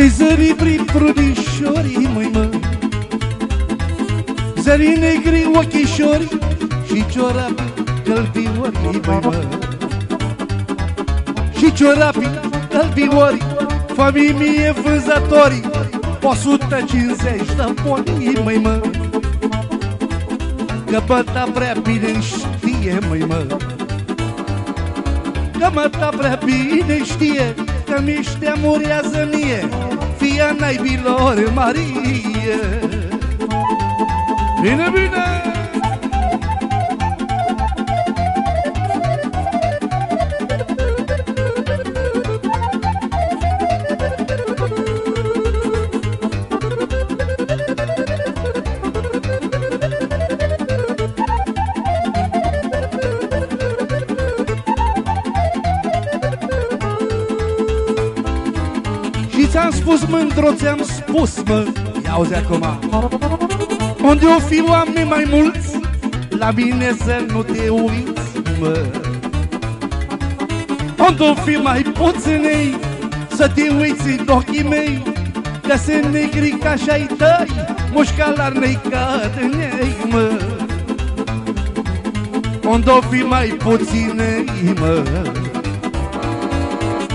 Te zări prin prunișorii, măi mă. Zări negri ochișori Și ciorapi călbiorii, măi mă. Și ciorapi călbiorii Familie vânzătorii O 150 de ponii, măi mă. Că băta prea bine știe, măi mă. Că băta prea bine știe Că miștea murează mie Fia naibilor Marie Bine, bine! Ți-am spus mândro, ți-am spus, mă. Ia auzi acum. Unde o fi oameni mai mulți La mine să nu te uiți, mă. Unde o fi mai puținei Să te uiți în ochii mei Că se negri ca și-ai tăi Mușcalar ne-i cadânei, mă. Unde o fi mai puținei, mă.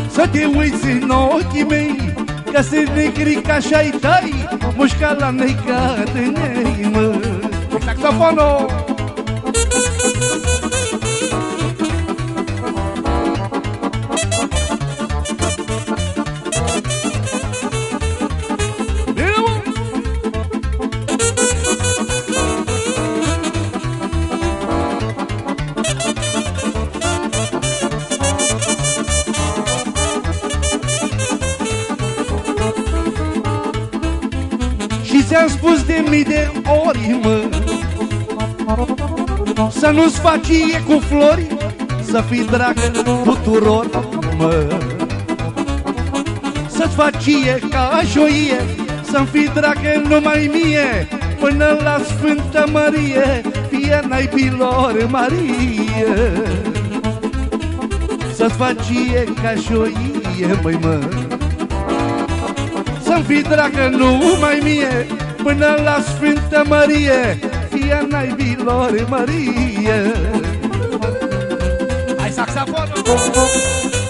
Să te uiți în ochii mei Că se negri ca și-ai tăi Mușca la necat în ei, mă Saxofonul! Ți-am spus de mii de ori, mă. Să nu-ți faci e cu flori Să fii dragă tuturor, mă. Să-ți faci e ca joie Să-mi fii dragă numai mie Până la Sfântă Mărie Fie naibilor Marie. Să-ți faci e ca joie, măi mă să-mi fii dragă numai mie Până la Sfântă Mărie Fie naibilor Mărie Hai saxofonul!